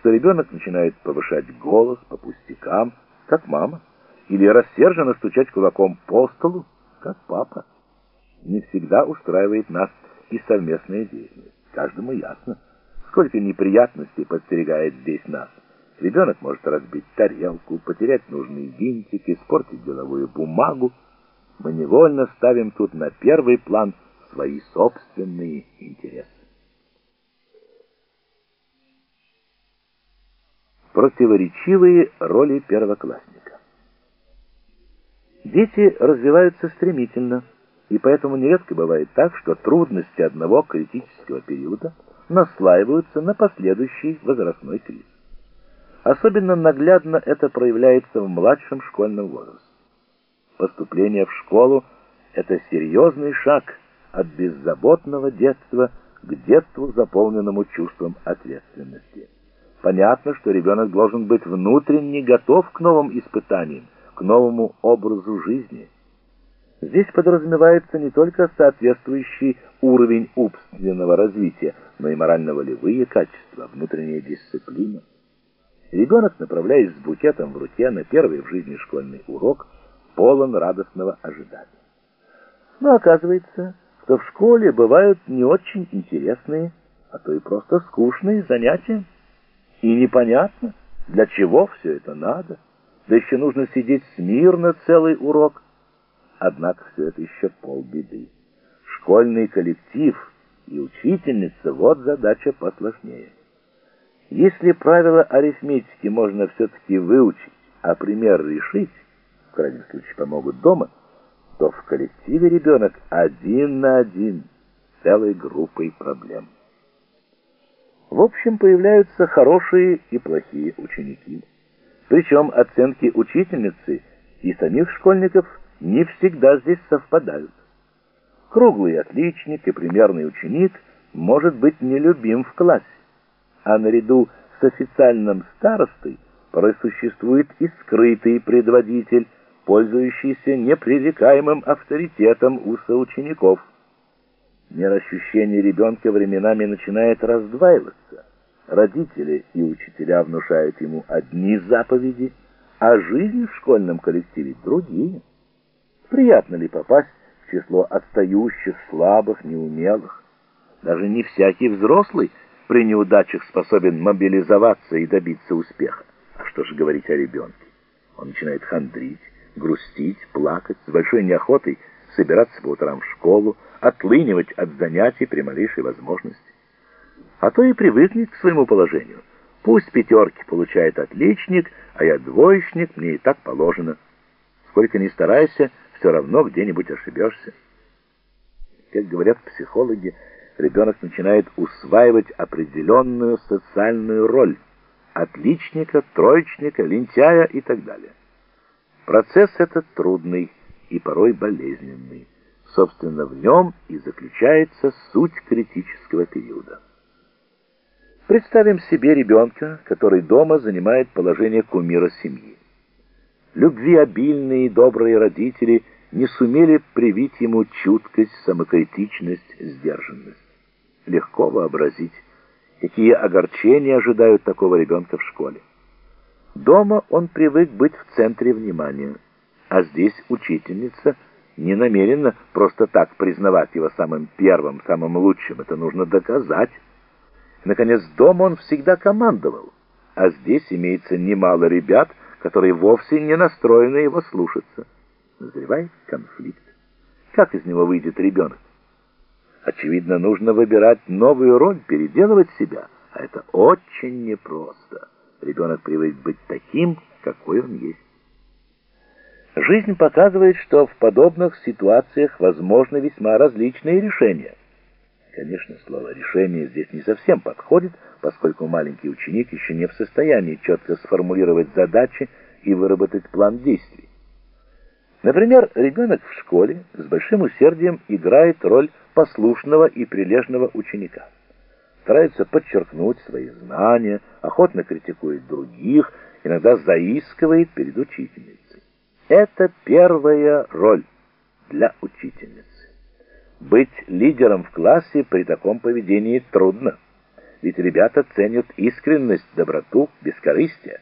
что ребенок начинает повышать голос по пустякам, как мама, или рассерженно стучать кулаком по столу, как папа. Не всегда устраивает нас и совместная деятельность. Каждому ясно, сколько неприятностей подстерегает здесь нас. Ребенок может разбить тарелку, потерять нужный винтик, испортить деловую бумагу. Мы невольно ставим тут на первый план свои собственные интересы. Противоречивые роли первоклассника. Дети развиваются стремительно, и поэтому нередко бывает так, что трудности одного критического периода наслаиваются на последующий возрастной кризис. Особенно наглядно это проявляется в младшем школьном возрасте. Поступление в школу – это серьезный шаг от беззаботного детства к детству, заполненному чувством ответственности. Понятно, что ребенок должен быть внутренне готов к новым испытаниям, к новому образу жизни. Здесь подразумевается не только соответствующий уровень умственного развития, но и морально-волевые качества, внутренняя дисциплина. Ребенок, направляясь с букетом в руке на первый в жизни школьный урок, полон радостного ожидания. Но оказывается, что в школе бывают не очень интересные, а то и просто скучные занятия. И непонятно, для чего все это надо. Да еще нужно сидеть смирно целый урок. Однако все это еще полбеды. Школьный коллектив и учительница — вот задача посложнее. Если правила арифметики можно все-таки выучить, а пример решить, в крайнем случае помогут дома, то в коллективе ребенок один на один целой группой проблем. В общем, появляются хорошие и плохие ученики. Причем оценки учительницы и самих школьников не всегда здесь совпадают. Круглый отличник и примерный ученик может быть нелюбим в классе а наряду с официальным старостой порой существует и скрытый предводитель, пользующийся непререкаемым авторитетом у соучеников. Мироощущение ребенка временами начинает раздваиваться. Родители и учителя внушают ему одни заповеди, а жизнь в школьном коллективе другие. Приятно ли попасть в число отстающих, слабых, неумелых? Даже не всякий взрослый при неудачах способен мобилизоваться и добиться успеха. А что же говорить о ребенке? Он начинает хандрить, грустить, плакать, с большой неохотой собираться по утрам в школу, отлынивать от занятий при малейшей возможности. А то и привыкнет к своему положению. Пусть пятерки получает отличник, а я двоечник, мне и так положено. Сколько ни старайся, все равно где-нибудь ошибешься. Как говорят психологи, ребенок начинает усваивать определенную социальную роль отличника, троечника, лентяя и так далее. Процесс этот трудный и порой болезненный. Собственно, в нем и заключается суть критического периода. Представим себе ребенка, который дома занимает положение кумира семьи. Любви обильные и добрые родители не сумели привить ему чуткость, самокритичность, сдержанность легко вообразить, какие огорчения ожидают такого ребенка в школе. Дома он привык быть в центре внимания, а здесь учительница не намерена просто так признавать его самым первым, самым лучшим. Это нужно доказать. Наконец, дома он всегда командовал, а здесь имеется немало ребят, которые вовсе не настроены его слушаться. Назревает конфликт. Как из него выйдет ребенок? Очевидно, нужно выбирать новую роль, переделывать себя, а это очень непросто. Ребенок привык быть таким, какой он есть. Жизнь показывает, что в подобных ситуациях возможны весьма различные решения. Конечно, слово «решение» здесь не совсем подходит, поскольку маленький ученик еще не в состоянии четко сформулировать задачи и выработать план действий. Например, ребенок в школе с большим усердием играет роль послушного и прилежного ученика. Старается подчеркнуть свои знания, охотно критикует других, иногда заискивает перед учительницей. Это первая роль для учительницы. Быть лидером в классе при таком поведении трудно. ведь ребята ценят искренность, доброту, бескорыстие.